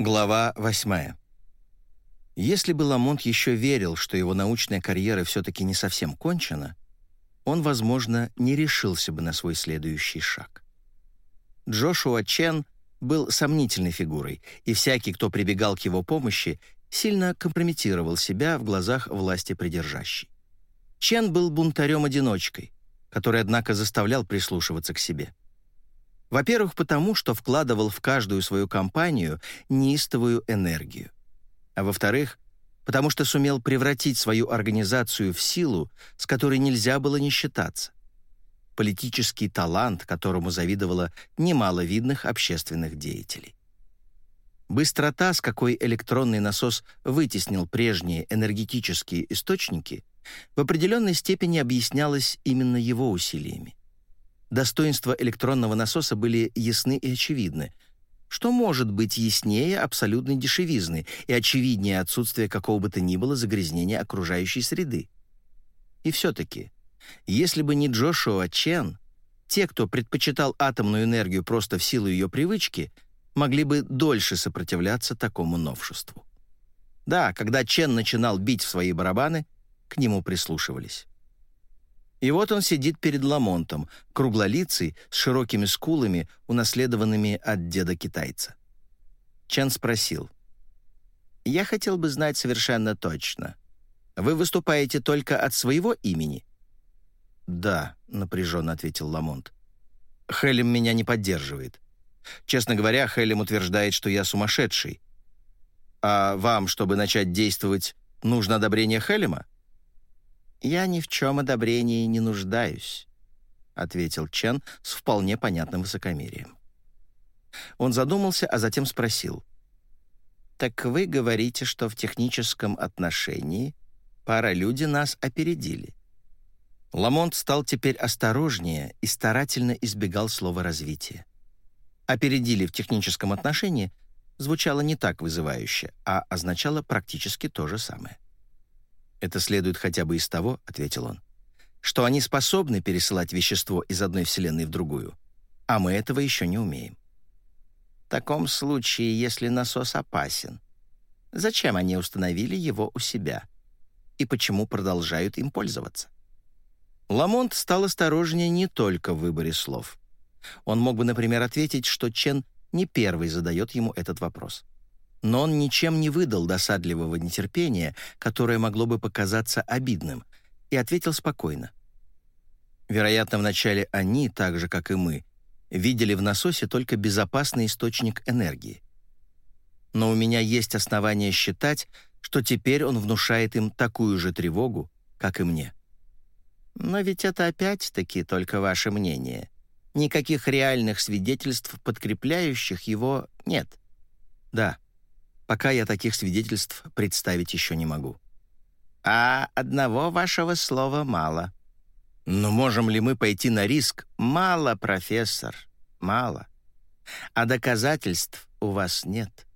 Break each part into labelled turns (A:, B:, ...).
A: Глава 8. Если бы Ламонт еще верил, что его научная карьера все-таки не совсем кончена, он, возможно, не решился бы на свой следующий шаг. Джошуа Чен был сомнительной фигурой, и всякий, кто прибегал к его помощи, сильно компрометировал себя в глазах власти придержащей. Чен был бунтарем-одиночкой, который, однако, заставлял прислушиваться к себе. Во-первых, потому что вкладывал в каждую свою компанию неистовую энергию. А во-вторых, потому что сумел превратить свою организацию в силу, с которой нельзя было не считаться. Политический талант, которому завидовало немало видных общественных деятелей. Быстрота, с какой электронный насос вытеснил прежние энергетические источники, в определенной степени объяснялась именно его усилиями. Достоинства электронного насоса были ясны и очевидны. Что может быть яснее абсолютной дешевизны и очевиднее отсутствия какого бы то ни было загрязнения окружающей среды? И все-таки, если бы не Джошуа Чен, те, кто предпочитал атомную энергию просто в силу ее привычки, могли бы дольше сопротивляться такому новшеству. Да, когда Чен начинал бить в свои барабаны, к нему прислушивались. И вот он сидит перед Ламонтом, круглолицый, с широкими скулами, унаследованными от деда-китайца. Чен спросил. «Я хотел бы знать совершенно точно. Вы выступаете только от своего имени?» «Да», — напряженно ответил Ламонт. «Хелем меня не поддерживает. Честно говоря, Хелем утверждает, что я сумасшедший. А вам, чтобы начать действовать, нужно одобрение Хелема?» «Я ни в чем одобрении не нуждаюсь», — ответил Чен с вполне понятным высокомерием. Он задумался, а затем спросил. «Так вы говорите, что в техническом отношении пара люди нас опередили?» Ламонт стал теперь осторожнее и старательно избегал слова «развитие». «Опередили в техническом отношении» звучало не так вызывающе, а означало практически то же самое. «Это следует хотя бы из того», — ответил он, «что они способны пересылать вещество из одной Вселенной в другую, а мы этого еще не умеем». В таком случае, если насос опасен, зачем они установили его у себя? И почему продолжают им пользоваться? Ламонт стал осторожнее не только в выборе слов. Он мог бы, например, ответить, что Чен не первый задает ему этот вопрос но он ничем не выдал досадливого нетерпения, которое могло бы показаться обидным, и ответил спокойно. Вероятно, вначале они, так же, как и мы, видели в насосе только безопасный источник энергии. Но у меня есть основания считать, что теперь он внушает им такую же тревогу, как и мне. Но ведь это опять-таки только ваше мнение. Никаких реальных свидетельств, подкрепляющих его, нет. Да, Пока я таких свидетельств представить еще не могу. А одного вашего слова мало. Но можем ли мы пойти на риск? Мало, профессор, мало. А доказательств у вас нет.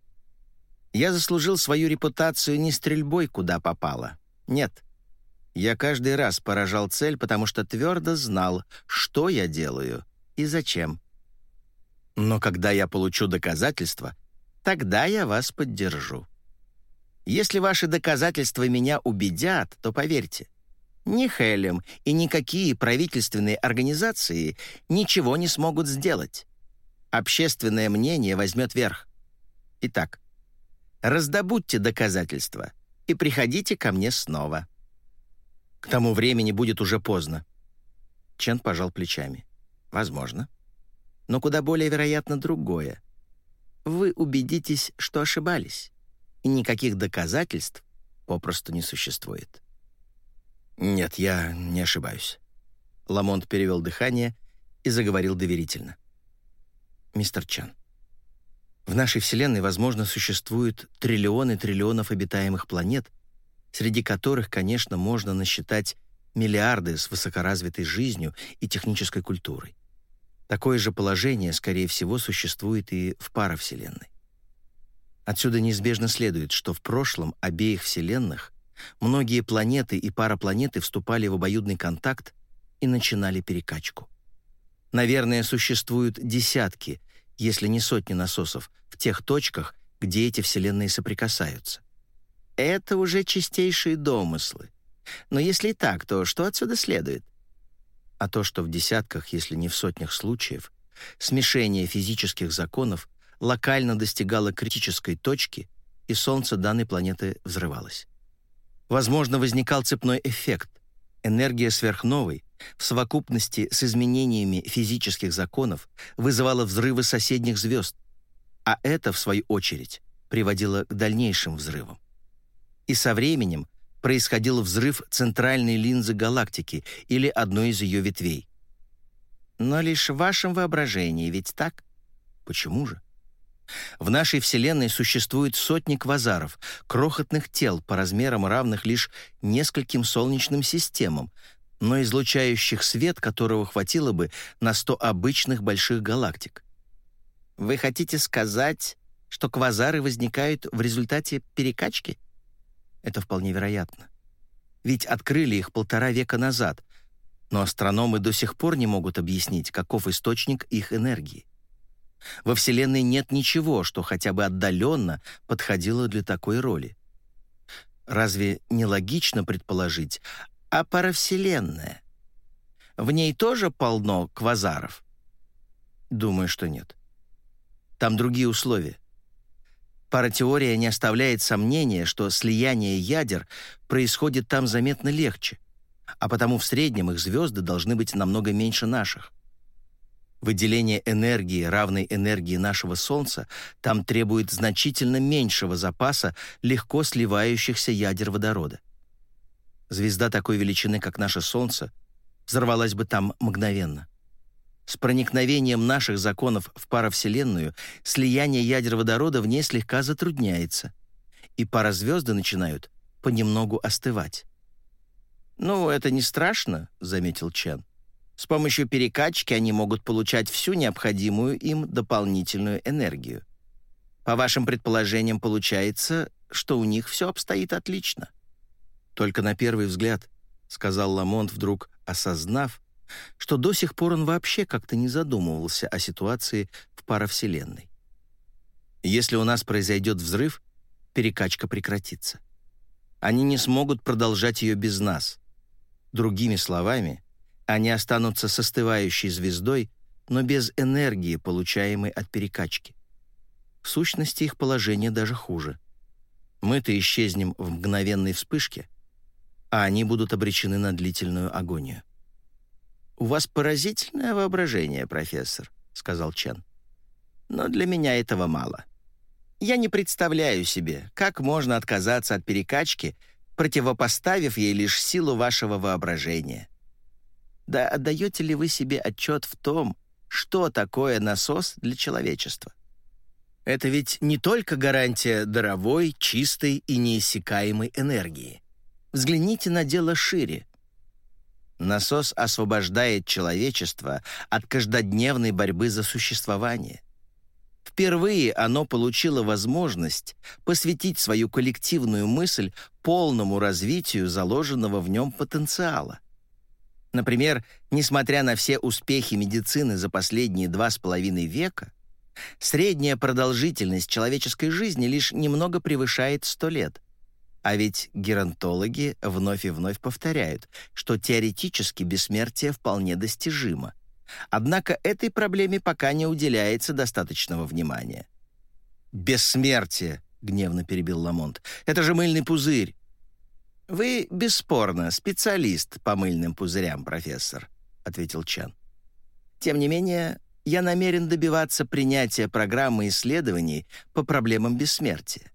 A: Я заслужил свою репутацию не стрельбой, куда попало. Нет. Я каждый раз поражал цель, потому что твердо знал, что я делаю и зачем. Но когда я получу доказательства, тогда я вас поддержу. Если ваши доказательства меня убедят, то поверьте, ни Хелем и никакие правительственные организации ничего не смогут сделать. Общественное мнение возьмет верх. Итак, раздобудьте доказательства и приходите ко мне снова. К тому времени будет уже поздно. Чен пожал плечами. Возможно. Но куда более вероятно другое вы убедитесь, что ошибались, и никаких доказательств попросту не существует. «Нет, я не ошибаюсь». Ламонт перевел дыхание и заговорил доверительно. «Мистер Чан, в нашей Вселенной, возможно, существуют триллионы триллионов обитаемых планет, среди которых, конечно, можно насчитать миллиарды с высокоразвитой жизнью и технической культурой. Такое же положение, скорее всего, существует и в паравселенной. Отсюда неизбежно следует, что в прошлом обеих вселенных многие планеты и парапланеты вступали в обоюдный контакт и начинали перекачку. Наверное, существуют десятки, если не сотни насосов в тех точках, где эти вселенные соприкасаются. Это уже чистейшие домыслы. Но если и так, то что отсюда следует? А то, что в десятках, если не в сотнях случаев, смешение физических законов локально достигало критической точки, и Солнце данной планеты взрывалось. Возможно, возникал цепной эффект. Энергия сверхновой в совокупности с изменениями физических законов вызывала взрывы соседних звезд, а это, в свою очередь, приводило к дальнейшим взрывам. И со временем происходил взрыв центральной линзы галактики или одной из ее ветвей. Но лишь в вашем воображении, ведь так? Почему же? В нашей Вселенной существует сотни квазаров, крохотных тел по размерам равных лишь нескольким солнечным системам, но излучающих свет, которого хватило бы на сто обычных больших галактик. Вы хотите сказать, что квазары возникают в результате перекачки? Это вполне вероятно. Ведь открыли их полтора века назад, но астрономы до сих пор не могут объяснить, каков источник их энергии. Во Вселенной нет ничего, что хотя бы отдаленно подходило для такой роли. Разве не логично предположить, а паравселенная? В ней тоже полно квазаров? Думаю, что нет. Там другие условия. Паратеория не оставляет сомнения, что слияние ядер происходит там заметно легче, а потому в среднем их звезды должны быть намного меньше наших. Выделение энергии, равной энергии нашего Солнца, там требует значительно меньшего запаса легко сливающихся ядер водорода. Звезда такой величины, как наше Солнце, взорвалась бы там мгновенно. С проникновением наших законов в паравселенную слияние ядер водорода в ней слегка затрудняется, и паразвезды начинают понемногу остывать. «Ну, это не страшно», — заметил Чен. С помощью перекачки они могут получать всю необходимую им дополнительную энергию. По вашим предположениям, получается, что у них все обстоит отлично. Только на первый взгляд, сказал Ламонт, вдруг осознав, что до сих пор он вообще как-то не задумывался о ситуации в паравселенной. Если у нас произойдет взрыв, перекачка прекратится. Они не смогут продолжать ее без нас. Другими словами, они останутся с остывающей звездой, но без энергии, получаемой от перекачки. В сущности, их положение даже хуже. Мы-то исчезнем в мгновенной вспышке, а они будут обречены на длительную агонию. «У вас поразительное воображение, профессор», — сказал Чен. «Но для меня этого мало. Я не представляю себе, как можно отказаться от перекачки, противопоставив ей лишь силу вашего воображения. Да отдаете ли вы себе отчет в том, что такое насос для человечества? Это ведь не только гарантия даровой, чистой и неиссякаемой энергии. Взгляните на дело шире. Насос освобождает человечество от каждодневной борьбы за существование. Впервые оно получило возможность посвятить свою коллективную мысль полному развитию заложенного в нем потенциала. Например, несмотря на все успехи медицины за последние два с половиной века, средняя продолжительность человеческой жизни лишь немного превышает 100 лет. А ведь геронтологи вновь и вновь повторяют, что теоретически бессмертие вполне достижимо. Однако этой проблеме пока не уделяется достаточного внимания. «Бессмертие!» — гневно перебил Ламонт. «Это же мыльный пузырь. «Вы, бесспорно, специалист по мыльным пузырям, профессор», — ответил Чан. «Тем не менее, я намерен добиваться принятия программы исследований по проблемам бессмертия.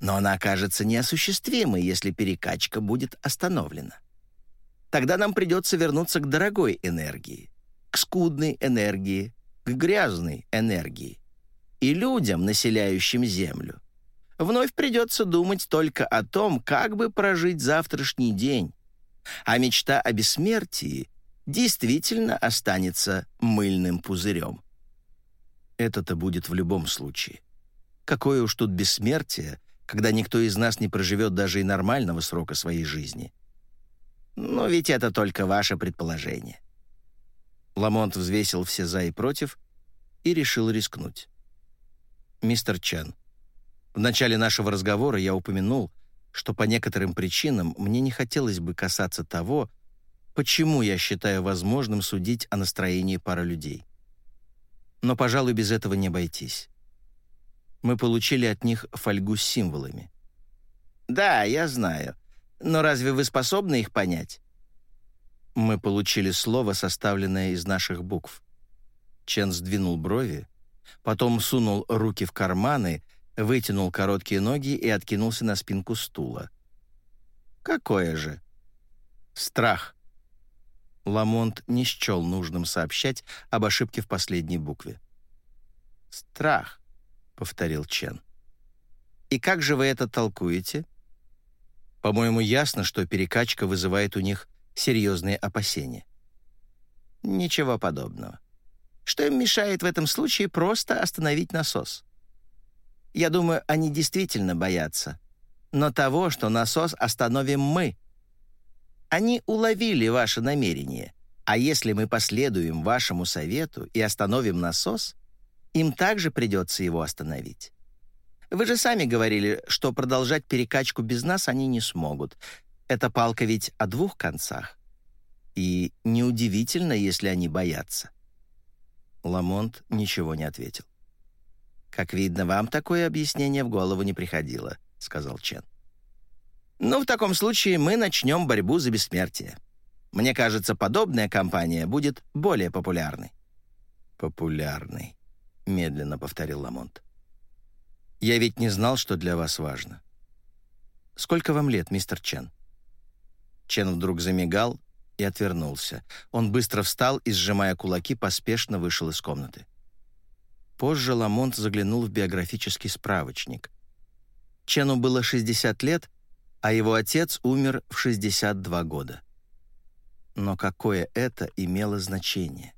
A: Но она окажется неосуществимой, если перекачка будет остановлена. Тогда нам придется вернуться к дорогой энергии, к скудной энергии, к грязной энергии и людям, населяющим Землю, вновь придется думать только о том, как бы прожить завтрашний день. А мечта о бессмертии действительно останется мыльным пузырем. Это-то будет в любом случае. Какое уж тут бессмертие, когда никто из нас не проживет даже и нормального срока своей жизни. Но ведь это только ваше предположение. Ламонт взвесил все «за» и «против» и решил рискнуть. Мистер Чен, в начале нашего разговора я упомянул, что по некоторым причинам мне не хотелось бы касаться того, почему я считаю возможным судить о настроении пары людей. Но, пожалуй, без этого не обойтись. Мы получили от них фольгу с символами.
B: «Да, я знаю. Но разве вы способны их понять?»
A: Мы получили слово, составленное из наших букв. Чен сдвинул брови, потом сунул руки в карманы, вытянул короткие ноги и откинулся на спинку стула.
B: «Какое же?»
A: «Страх». Ламонт не счел нужным сообщать об ошибке в последней букве.
B: «Страх», —
A: повторил Чен.
B: «И как же вы это толкуете?»
A: «По-моему, ясно, что перекачка вызывает у них серьезные опасения».
B: «Ничего подобного. Что им мешает в этом случае просто остановить насос?» «Я думаю, они действительно боятся. Но того, что насос остановим мы», они уловили ваше намерение, а если мы последуем вашему совету и остановим насос, им также придется его остановить. Вы же сами говорили, что продолжать перекачку без нас они не смогут. Эта палка ведь о двух концах. И неудивительно, если они боятся.
A: Ламонт ничего не ответил.
B: «Как видно, вам такое объяснение в голову не приходило», — сказал Чен. Ну, в таком случае мы начнем борьбу за бессмертие. Мне кажется, подобная кампания будет более популярной».
A: «Популярной», — медленно повторил Ламонт. «Я ведь не знал, что для вас важно. Сколько вам лет, мистер Чен?» Чен вдруг замигал и отвернулся. Он быстро встал и, сжимая кулаки, поспешно вышел из комнаты. Позже Ламонт заглянул в биографический справочник. Чену было 60 лет, а его отец умер в 62 года. Но какое это имело значение?